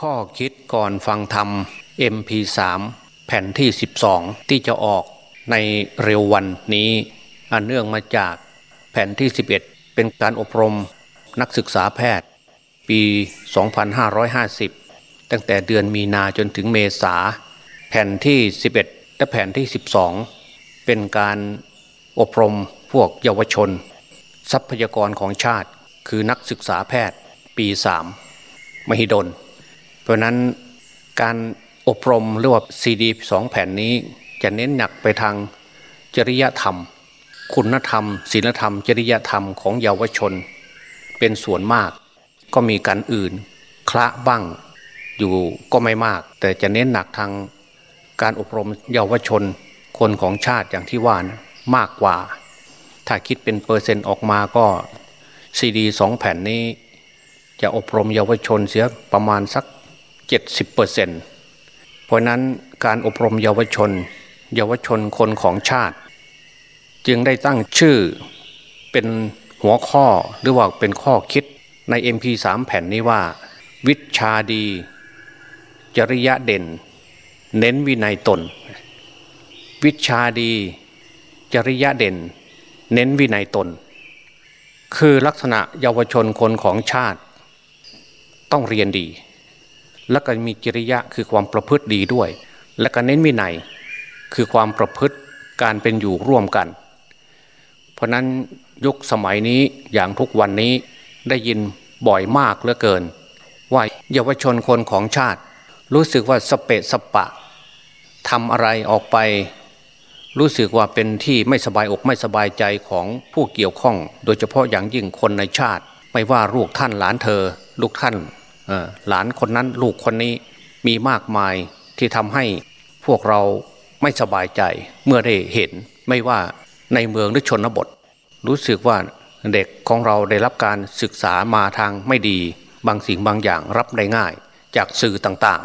ข้อคิดก่อนฟังธรรม MP3 แผ่นที่ 12 ที่จะออกในเร็ววันนี้ อันเนื่องมาจากแผ่นที่ 11 เป็นการอบรมนักศึกษาแพทย์ ปี 2550 ตั้งแต่เดือนมีนาจนถึงเมษา แผ่นที่ 11 และแผ่นที่ 12 เป็นการอบรมพวกเยาวชน ทรัพยากรของชาติ คือนักศึกษาแพทย์ ปี 3 มหิดล เพราะนั้นการอบรมหรือว่าซีดีสองแผ่นนี้ จะเน้นหนักไปทางจริยธรรม คุณธรรมศีลธรรม จริยธรรมของเยาวชน เป็นส่วนมาก ก็มีการอื่น คละบ้างอยู่ก็ไม่มาก แต่จะเน้นหนักทางการอบรมเยาวชน คนของชาติอย่างที่ว่านะมากกว่า ถ้าคิดเป็นเปอร์เซ็นต์ออกมาก็ซีดีสองแผ่นนี้ จะอบรมเยาวชนเสียประมาณสัก 70เปอร์เซ็นต์เพราะนั้นการอบรมเยาวชน เยาวชนคนของชาติ จึงได้ตั้งชื่อเป็นหัวข้อหรือว่าเป็นข้อคิดใน MP3 แผ่นนี้ว่า วิชาดี จริยะเด่น เน้นวินัยตน วิชาดี จริยะเด่น เน้นวินัยตน คือลักษณะเยาวชนคนของชาติ ต้องเรียนดี และก็มีจริยะคือความประพฤติดีด้วย และก็เน้นวินัยคือความประพฤติการเป็นอยู่ร่วมกัน เพราะนั้นยุคสมัยนี้อย่างทุกวันนี้ได้ยินบ่อยมากเหลือเกิน ว่าเยาวชนคนของชาติ รู้สึกว่าสเปะสปะทำอะไรออกไป รู้สึกว่าเป็นที่ไม่สบายอกไม่สบายใจของผู้เกี่ยวข้อง โดยเฉพาะอย่างยิ่งคนในชาติ ไม่ว่าลูกท่านหลานเธอ ลูกท่าน หลานคนนั้นลูกคนนี้มีมากมายที่ทำให้พวกเราไม่สบายใจเมื่อได้เห็นไม่ว่าในเมืองหรือชนบท รู้สึกว่าเด็กของเราได้รับการศึกษามาทางไม่ดี บางสิ่งบางอย่างรับได้ง่าย จากสื่อต่าง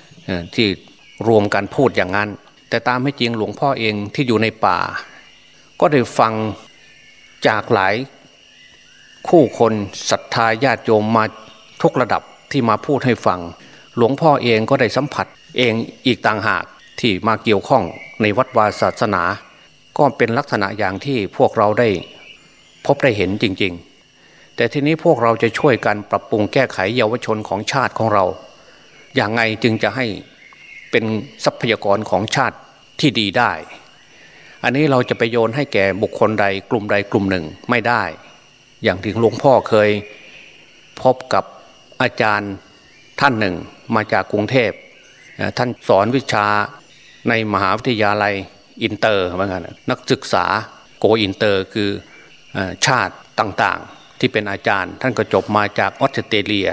ๆ ที่รวมกันพูดอย่างนั้น แต่ตามให้จริงหลวงพ่อเองที่อยู่ในป่า ก็ได้ฟังจากหลายคู่คนศรัทธาญาติโยมมาทุกระดับ ที่มาพูดให้ฟัง หลวงพ่อเองก็ได้สัมผัสเองอีกต่างหากที่มาเกี่ยวข้องในวัดวาศาสนา ก็เป็นลักษณะอย่างที่พวกเราได้ พบได้เห็นจริง ๆ แต่ทีนี้พวกเราจะช่วยกันปรับปรุงแก้ไขเยาวชนของชาติของเรา อย่างไงจึงจะให้เป็นทรัพยากรของชาติที่ดีได้ อันนี้เราจะไปโยนให้แก่บุคคลใดกลุ่มใดกลุ่มหนึ่งไม่ได้ อย่างที่หลวงพ่อเคย พบกับ อาจารย์ท่านหนึ่งมาจากกรุงเทพท่านสอนวิชาในมหาวิทยาลัยอินเตอร์เหมือนกันนักศึกษา go inter คือชาติต่างๆ ที่เป็นอาจารย์ ท่านก็จบมาจากออสเตรเลีย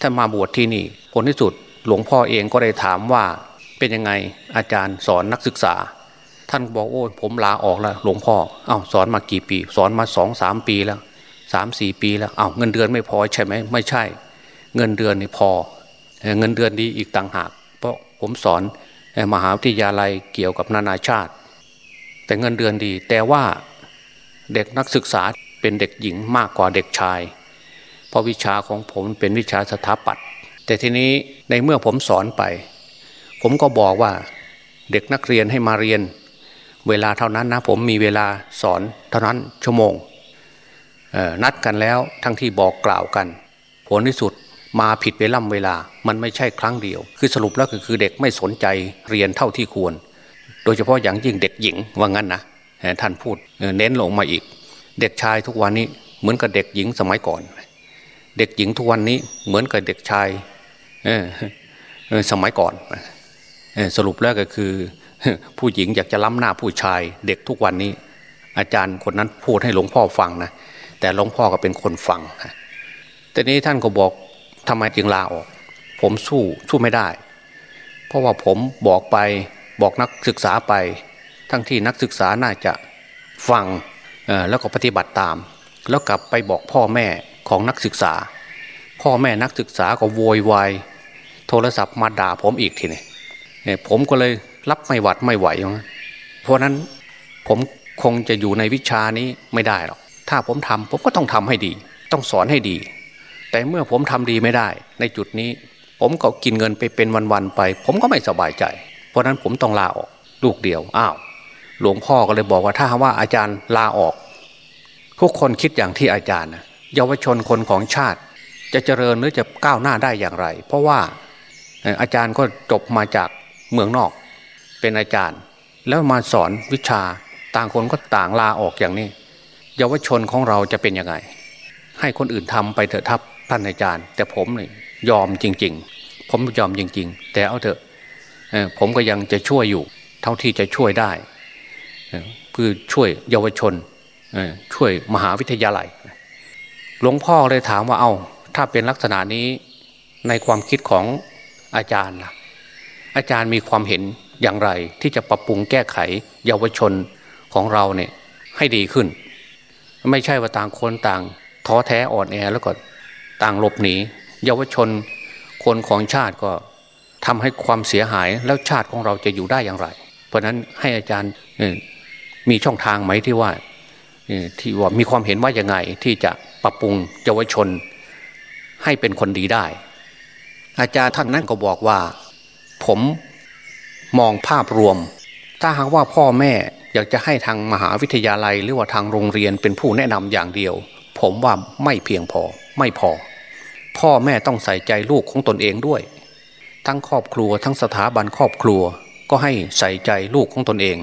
ท่านมาบวชที่นี่ผลที่สุดหลวงพ่อเองก็ได้ถามว่าเป็นยังไงอาจารย์สอนนักศึกษา ท่านบอกโอ้ผมลาออกแล้วหลวงพ่ออ้าวสอนมากี่ปี สอนมาสองสามปีแล้วสามสี่ปีแล้วอ้าวเงินเดือนไม่พอใช่ไหมไม่ใช่ เงินเดือนนี่พอ เงินเดือนดีอีกต่างหาก เพราะผมสอนมหาวิทยาลัยเกี่ยวกับนานาชาติ แต่เงินเดือนดี แต่ว่าเด็กนักศึกษาเป็นเด็กหญิงมากกว่าเด็กชาย เพราะวิชาของผมเป็นวิชาสถาปัตย์แต่ทีนี้ในเมื่อผมสอนไป ผมก็บอกว่าเด็กนักเรียนให้มาเรียน เวลาเท่านั้นนะผมมีเวลาสอนเท่านั้นชั่วโมงนัดกันแล้วทั้งที่บอกกล่าวกัน ผลที่สุด มาผิดเวล่ำเวลา มันไม่ใช่ครั้งเดียว คือสรุปแล้วก็คือเด็กไม่สนใจเรียนเท่าที่ควร โดยเฉพาะอย่างยิ่งเด็กหญิงว่างั้นนะท่านพูดเน้นลงมาอีก เด็กชายทุกวันนี้เหมือนกับเด็กหญิงสมัยก่อน เด็กหญิงทุกวันนี้เหมือนกับเด็กชายสมัยก่อนสรุปแล้วก็คือ ผู้หญิงอยากจะล้ำหน้าผู้ชาย เด็กทุกวันนี้ อาจารย์คนนั้นพูดให้หลวงพ่อฟังนะแต่หลวงพ่อก็เป็นคนฟังแต่นี้ท่านก็บอก ทำไมจึงลาออก ผมสู้สู้ไม่ได้ เพราะว่าผมบอกไปบอกนักศึกษาไป ทั้งที่นักศึกษาน่าจะฟังแล้วก็ปฏิบัติตาม แล้วกลับไปบอกพ่อแม่ของนักศึกษา พ่อแม่นักศึกษาก็โวยวายโทรศัพท์มาด่าผมอีกทีนี่ผมก็เลยรับไม่หวัดไม่ไหวเพราะนั้นผมคงจะอยู่ในวิชานี้ไม่ได้หรอกถ้าผมทำผมก็ต้องทำให้ดี ต้องสอนให้ดี แต่เมื่อผมทำดีไม่ได้ ในจุดนี้ ผมก็กินเงินไปเป็นวันๆไป ผมก็ไม่สบายใจ เพราะนั้นผมต้องลาออกลูกเดียวอ้าวหลวงพ่อก็เลยบอกว่าถ้าว่าอาจารย์ลาออก ทุกคนคิดอย่างที่อาจารย์นะเยาวชนคนของชาติ จะเจริญหรือจะก้าวหน้าได้อย่างไร เพราะว่าอาจารย์ก็จบมาจากเมืองนอก เป็นอาจารย์ แล้วมาสอนวิชาต่างคนก็ต่างลาออกอย่างนี้ เยาวชนของเราจะเป็นยังไง ให้คนอื่นทำไปเถอะทับ ท่านอาจารย์ แต่ผมเนี่ยยอมจริง ๆ ผมยอมจริง ๆ แต่เอาเถอะผมก็ยังจะช่วยอยู่ เท่าที่จะช่วยได้เพื่อช่วยเยาวชนช่วยมหาวิทยาลัย หลวงพ่อเลยถามว่าเอาถ้าเป็นลักษณะนี้ในความคิดของอาจารย์ล่ะอาจารย์มีความเห็นอย่างไร ที่จะปรับปรุงแก้ไขเยาวชนของเราเนี่ยให้ดีขึ้น ไม่ใช่ว่าต่างคนต่างท้อแท้อ่อนแอแล้วก็ ต่างหลบหนีเยาวชนคนของชาติก็ทำให้ความเสียหายแล้วชาติของเราจะอยู่ได้อย่างไร เพราะนั้นให้อาจารย์มีช่องทางไหมที่ว่าที่ว่ามีความเห็นว่ายังไงที่จะปรับปรุงเยาวชนให้เป็นคนดีได้ อาจารย์ท่านนั้นก็บอกว่า ผมมองภาพรวม ถ้าหากว่าพ่อแม่อยากจะให้ทางมหาวิทยาลัย หรือว่าทางโรงเรียนเป็นผู้แนะนำอย่างเดียว ผมว่าไม่เพียงพอไม่พอ พ่อแม่ต้องใส่ใจลูกของตนเองด้วย ทั้งครอบครัวทั้งสถาบันครอบครัวก็ให้ใส่ใจลูกของตนเอง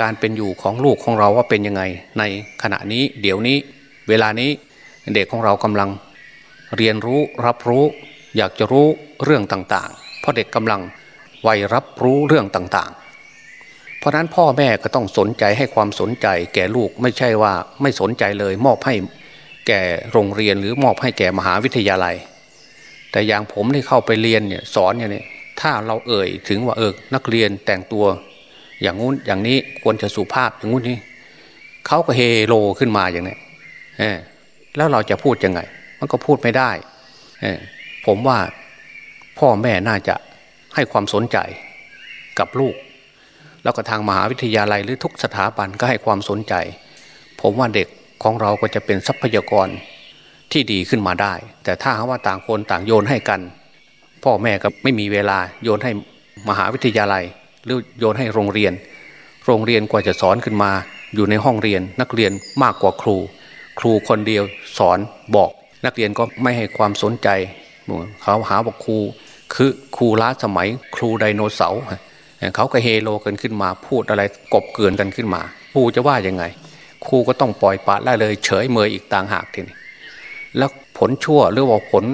การเป็นอยู่ของลูกของเราว่าเป็นยังไง ในขณะนี้เดี๋ยวนี้ เวลานี้เด็กของเรากำลัง เรียนรู้รับรู้ อยากจะรู้เรื่องต่างๆ เพราะเด็กกำลังวัยรับรู้เรื่องต่างๆ เพราะนั้นพ่อแม่ก็ต้องสนใจให้ความสนใจแก่ลูกไม่ใช่ว่าไม่สนใจเลย มอบให้ แก่โรงเรียนหรือมอบให้แก่มหาวิทยาลัย แต่อย่างผมที่เข้าไปเรียนเนี่ยสอนอย่างนี้ถ้าเราเอ่ยถึงว่าเออนักเรียนแต่งตัว อย่างงู้นอย่างนี้ควรจะสุภาพอย่างงู้นนี่เขาก็เฮโลขึ้นมาอย่างนี้แล้วเราจะพูดยังไง มันก็พูดไม่ได้ผมว่าพ่อแม่น่าจะให้ความสนใจกับลูก แล้วก็ทางมหาวิทยาลัยหรือทุกสถาบันก็ให้ความสนใจ ผมว่าเด็ก ของเราก็จะเป็นทรัพยากรที่ดีขึ้นมาได้ แต่ถ้าว่าต่างคนต่างโยนให้กัน พ่อแม่ก็ไม่มีเวลาโยนให้มหาวิทยาลัย หรือโยนให้โรงเรียน โรงเรียนกว่าจะสอนขึ้นมา อยู่ในห้องเรียนนักเรียนมากกว่าครู ครูคนเดียวสอนบอก นักเรียนก็ไม่ให้ความสนใจเขาหาว่าครูคือครูล้าสมัยครูไดโนเสาร์เขาก็เฮโลกันขึ้นมาพูดอะไรกบเกินกันขึ้นมาครูจะว่ายังไง ครูก็ต้องปล่อยปละละเลย เฉยเมยอีกต่างหากทีนี้แล้วผลชั่วหรือว่าผล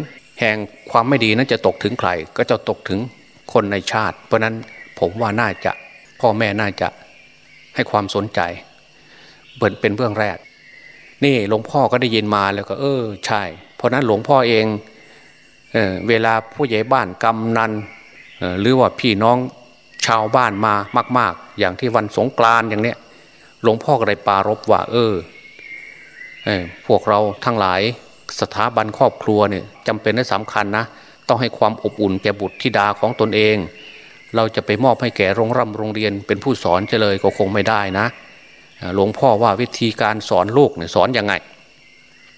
แห่งความไม่ดีนั้นจะตกถึงใคร ก็จะตกถึงคนในชาติ เพราะนั้นผมว่าน่าจะพ่อแม่น่าจะให้ความสนใจเปิดเป็นเบื้องแรก นี่หลวงพ่อก็ได้ยินมาแล้วก็ เออ ใช่ เพราะนั้นหลวงพ่อเองเอเวลาผู้ใหญ่บ้านกำนันหรือว่าพี่น้องชาวบ้านมามาก ๆ อย่างที่วันสงกรานอย่างเนี้ย หลวงพ่อก็ได้ปารบว่า เออเออพวกเราทั้งหลายสถาบันครอบครัวเนี่ยจำเป็นและสำคัญนะ ต้องให้ความอบอุ่นแก่บุตรธิดาของตนเอง เราจะไปมอบให้แก่โรงร่ำโรงเรียนเป็นผู้สอนจะเลยก็คงไม่ได้นะหลวงพ่อว่าวิธีการสอนลูกเนี่ยสอนยังไง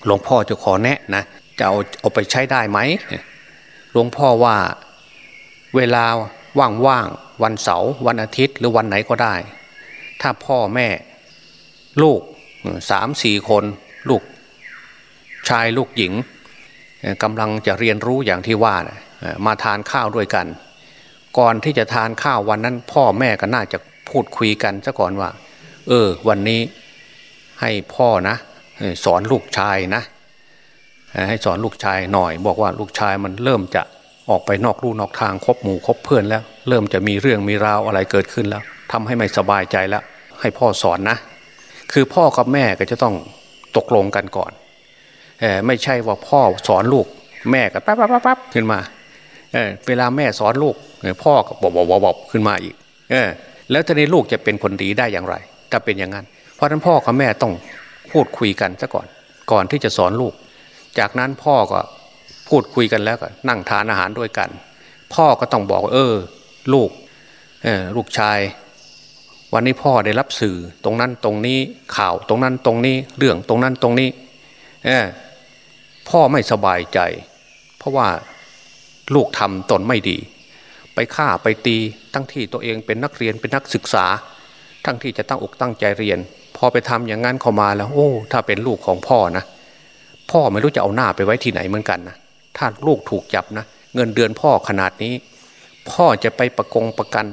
หลวงพ่อจะขอแนะนะจะเอาเอาไปใช้ได้ไหมหลวงพ่อว่าเวลาว่างๆวันเสาร์วันอาทิตย์หรือวันไหนก็ได้ ถ้าพ่อแม่ ลูกสามสี่คนลูกชายลูกหญิงกำลังจะเรียนรู้อย่างที่ว่ามาทานข้าวด้วยกัน ก่อนที่จะทานข้าววันนั้น พ่อแม่ก็น่าจะพูดคุยกันซะก่อนว่า เออ วันนี้ให้พ่อนะ สอนลูกชายนะ ให้สอนลูกชายหน่อย บอกว่าลูกชายมันเริ่มจะออกไปนอกลู่นอกทางคบหมู่คบเพื่อนแล้ว เริ่มจะมีเรื่องมีราวอะไรเกิดขึ้นแล้วทำให้ไม่สบายใจแล้ว ให้พ่อสอนนะ คือพ่อกับแม่ก็จะต้องตกลงกันก่อนเออไม่ใช่ว่าพ่อสอนลูก แม่ก็ปั๊บปั๊บปั๊บขึ้นมาเออเวลาแม่สอนลูกพ่อก็บอกบอกบอกขึ้นมาอีก เออ แล้วทีนี้ลูกจะเป็นคนดีได้อย่างไร ถ้าเป็นอย่างนั้น เพราะฉะนั้นพ่อกับแม่ต้องพูดคุยกันซะก่อน ก่อนที่จะสอนลูก จากนั้นพ่อก็พูดคุยกันแล้วก็นั่งทานอาหารด้วยกัน พ่อก็ต้องบอกเออ ลูกเออลูกชาย วันนี้พ่อได้รับสื่อตรงนั้นตรงนี้ข่าวตรงนั้นตรงนี้เรื่องตรงนั้นตรงนี้เอพ่อไม่สบายใจ เพราะว่าลูกทำตนไม่ดี ไปฆ่าไปตีทั้งที่ตัวเองเป็นนักเรียนเป็นนักศึกษา ทั้งที่จะตั้งอกตั้งใจเรียน พอไปทำอย่างนั้นเข้ามาแล้ว โอ้ ถ้าเป็นลูกของพ่อนะ พ่อไม่รู้จะเอาหน้าไปไว้ที่ไหนเหมือนกันนะถ้าลูกถูกจับนะ เงินเดือนพ่อขนาดนี้ พ่อจะไปประกงประกัน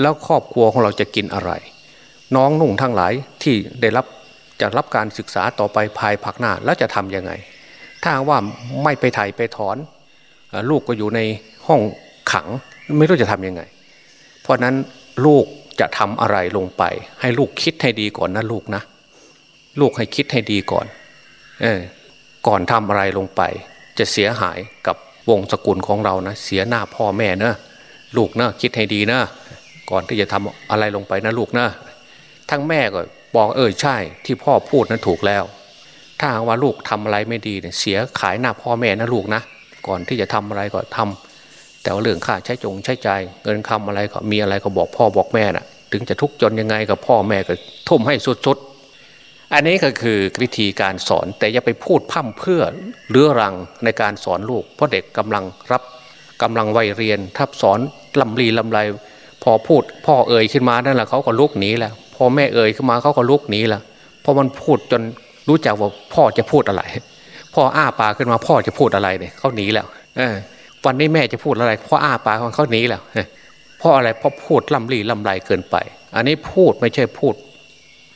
แล้วครอบครัวของเราจะกินอะไร น้องนุ่งทั้งหลายที่ได้รับจะรับการศึกษาต่อไปภายภาคหน้าแล้วจะทำยังไง ถ้าว่าไม่ไปไถ่ไปถอน ลูกก็อยู่ในห้องขังไม่รู้จะทำยังไง เพราะนั้นลูกจะทำอะไรลงไป ให้ลูกคิดให้ดีก่อนนะลูกนะ ลูกให้คิดให้ดีก่อนเออก่อนทำอะไรลงไป จะเสียหายกับวงสกุลของเรานะ เสียหน้าพ่อแม่เนะลูกนะคิดให้ดีนะ ก่อนที่จะทำอะไรลงไปนะลูกนะทั้งแม่ก็บอกเออใช่ ที่พ่อพูดนั้นถูกแล้ว ถ้าว่าลูกทำอะไรไม่ดีเนี่ยเสียขายหน้าพ่อแม่นะลูกนะก่อนที่จะทำอะไรก็ทำแต่ว่าเรื่องค่าใช้จงใช้ใจเงินคำอะไรก็มีอะไรก็บอกพ่อบอกแม่นะ่ะ ถึงจะทุกข์จนยังไงกับพ่อแม่ก็ทุ่มให้สุดๆอันนี้ก็คือวิธีการสอนแต่อย่าไปพูดพั่มเพื่อเรื้อรังในการสอนลูก เพราะเด็กกำลังรับกำลังวัยเรียนถ้าสอนลำลีลำไร พอพูดพ่อเอ่ยขึ้นมานั่นแหละเขาก็ลุกหนีแล้วพอแม่เอ่ยขึ้นมาเขาก็ลุกหนีแล้วเพราะมันพูดจนรู้จักว่าพ่อจะพูดอะไร พ่ออ้าปากขึ้นมาพ่อจะพูดอะไรเนี่ยเขาหนีแล้วอวันนี้แม่จะพูดอะไรพ่ออ้าปากของเขาหนีแล้วเพราะอะไรเพราะพูดลำลีลำไรเกินไป อันนี้พูดไม่ใช่พูด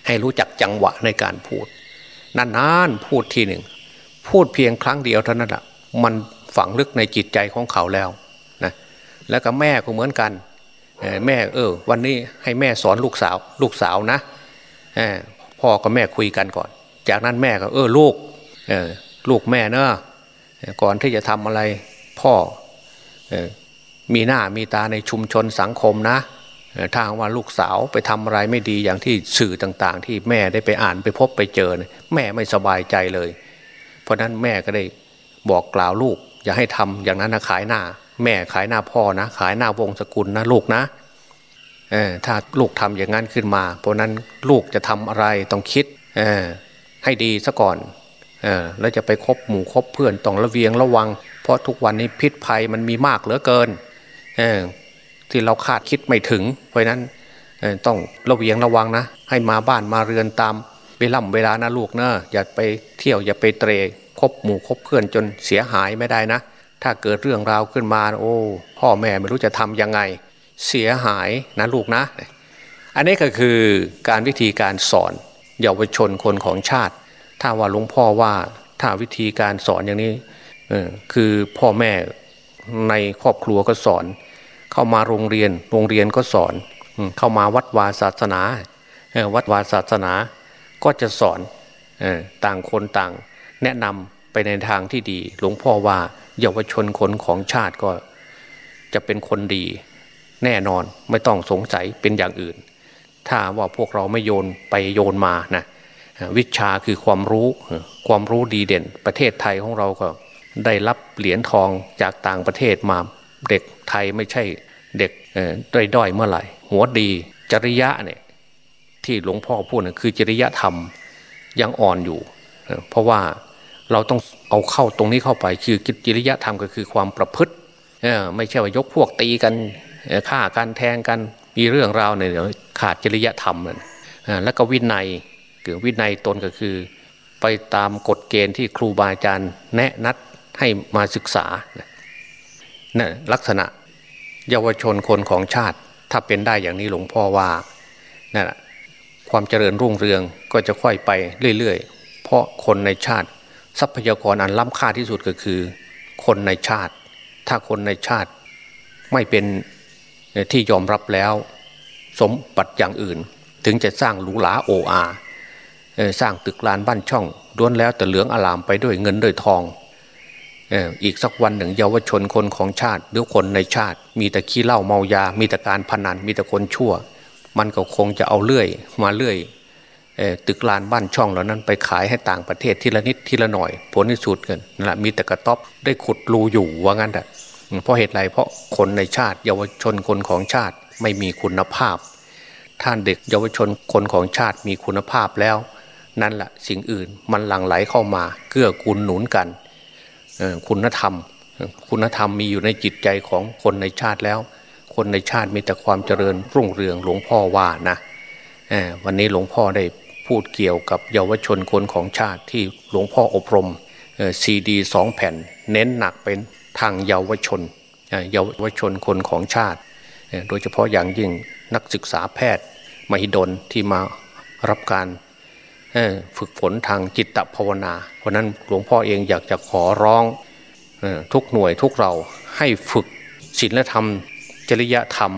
ให้รู้จักจังหวะในการพูดนานๆพูดทีหนึ่ง พูดเพียงครั้งเดียวเท่านั้นแหะมันฝังลึกในจิตใจของเขาแล้วนะแล้วก็แม่ก็เหมือนกัน แม่เออ วันนี้ให้แม่สอนลูกสาว ลูกสาวนะพ่อกับแม่คุยกันก่อน จากนั้นแม่ก็ เออลูกเออลูกแม่เนอะก่อนที่จะทำอะไรพ่ออมีหน้ามีตาในชุมชนสังคมนะถ้าว่าลูกสาวไปทำอะไรไม่ดีอย่างที่สื่อต่างๆ ที่แม่ได้ไปอ่านไปพบไปเจอ แม่ไม่สบายใจเลย เพราะนั้นแม่ก็ได้บอกกล่าวลูก อย่าให้ทำอย่างนั้นนะขายหน้า แม่ขายหน้าพ่อนะ ขายหน้าวงสกุลนะลูกนะถ้าลูกทำอย่างนั้นขึ้นมา เพราะนั้นลูกจะทำอะไรต้องคิดให้ดีซะก่อนแล้วจะไปคบหมู่คบเพื่อนต้องระเวียงระวัง เพราะทุกวันนี้พิษภัยมันมีมากเหลือเกินที่เราคาดคิดไม่ถึง เพราะนั้นต้องระเวียงระวังนะ ให้มาบ้านมาเรือนตามเวล่ำเวลานะลูกเนะอย่าไปเที่ยวอย่าไปเตะคบหมู่คบเพื่อนจนเสียหายไม่ได้นะ ถ้าเกิดเรื่องราวขึ้นมา โอ้ พ่อแม่ไม่รู้จะทํำยังไง เสียหายนะลูกนะ อันนี้ก็คือการวิธีการสอนเยาวชนคนของชาติ ถ้าว่าหลวงพ่อว่าถ้าวิธีการสอนอย่างนี้คือพ่อแม่ในครอบครัวก็สอน เข้ามาโรงเรียนโรงเรียนก็สอน เข้ามาวัดวาศาสนาวัดวาศาสนาก็จะสอนต่างคนต่าง แนะนำไปในทางที่ดี หลวงพ่อว่า เยาวชนคนของชาติก็จะเป็นคนดีแน่นอนไม่ต้องสงสัยเป็นอย่างอื่น ถ้าว่าพวกเราไม่โยนไปโยนมานะวิชาคือความรู้ความรู้ดีเด่น ประเทศไทยของเราก็ได้รับเหรียญทองจากต่างประเทศมาเด็กไทยไม่ใช่เด็กด้อยด้อยเมื่อไหร่ หัวดีจริยะเนี่ยที่หลวงพ่อพูดนะคือจริยธรรมยังอ่อนอยู่ เพราะว่า เราต้องเอาเข้าตรงนี้เข้าไป คือจริยธรรมก็คือความประพฤติไม่ใช่ว่ายกพวกตีกันฆ่ากันแทงกันมีเรื่องราวเนี่ยเดี๋ยวขาดจริยธรรมแล้วก็วินัยเกี่ยววินัยตนก็คือ ไปตามกฎเกณฑ์ที่ครูบาอาจารย์แนะนัดให้มาศึกษานี่ลักษณะเยาวชนคนของชาติ ถ้าเป็นได้อย่างนี้หลวงพ่อว่านั่นแหะความเจริญรุ่งเรืองก็จะค่อยไปเรื่อยๆ เพราะคนในชาติ ทรัพยากรอันล้ำค่าที่สุดก็คือ คนในชาติ ถ้าคนในชาติไม่เป็นที่ยอมรับแล้ว สมบัติอย่างอื่น ถึงจะสร้างหรูหราโออาสร้างตึกลานบ้านช่องด้วนแล้วแต่เหลืองอลามไปด้วยเงินด้วยทองอีกสักวันหนึ่งเยาวชนคนของชาติ หรือคนในชาติ มีแต่ขี้เหล้าเมายา มีแต่การพนันมีแต่คนชั่ว มันก็คงจะเอาเลื่อย มาเลื่อย ตึกลานบ้านช่องเหล่านั้นไปขายให้ต่างประเทศทีละนิดทีละหน่อย ผลที่สุดกันนั่นแหละมีแต่กระต๊อบได้ขุดรูอยู่ว่างั้นแหะเพราะเหตุไรเพราะคนในชาติ เยาวชนคนของชาติไม่มีคุณภาพ ท่านเด็กเยาวชนคนของชาติมีคุณภาพแล้ว นั่นแหละสิ่งอื่นมันหลั่งไหลเข้ามาเกื้อกูลหนุนกันคุณธรรม คุณธรรมมีอยู่ในจิตใจของคนในชาติแล้ว คนในชาติมีแต่ความเจริญรุ่งเรืองหลวงพ่อว่านะวันนี้หลวงพ่อได้ พูดเกี่ยวกับเยาวชนคนของชาติที่หลวงพ่ออบรมซีดีสองแผ่น เน้นหนักเป็นทางเยาวชนเยาวชนคนของชาติ โดยเฉพาะอย่างยิ่งนักศึกษาแพทย์มหิดลที่มารับการฝึกฝนทางจิตภาวนา เพราะนั้นหลวงพ่อเองอยากจะขอร้องทุกหน่วยทุกเราให้ฝึกศีลธรรม จริยธรรม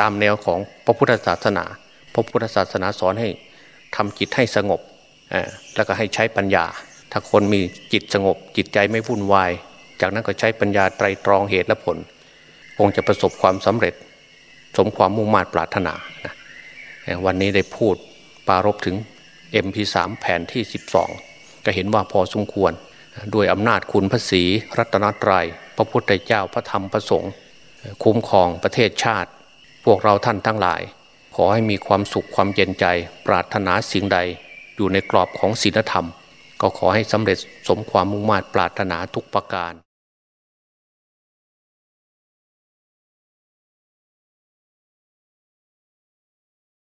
ตามแนวของพระพุทธศาสนา พระพุทธศาสนาสอนให้ ทำจิตให้สงบแล้วก็ให้ใช้ปัญญา ถ้าคนมีจิตสงบ จิตใจไม่วุ่นวาย จากนั้นก็ใช้ปัญญาไตรตรองเหตุและผล คงจะประสบความสำเร็จ สมความมุ่งมา่ปรารถนานะวันนี้ได้พูดปารบถึง MP3 แผ่นที่ 12 ก็เห็นว่าพอสมควร ด้วยอำนาจคุณพระศรีรัตนตรยัย พระพุทธเจ้าพระธรรมพระสงฆ์คุ้มครองประเทศชาติ พวกเราท่านทั้งหลาย ขอให้มีความสุขความเย็นใจ ปรารถนาสิ่งใด อยู่ในกรอบของศีลธรรม ก็ขอให้สำเร็จสมความมุ่งมา่ปรารถนาทุกประการ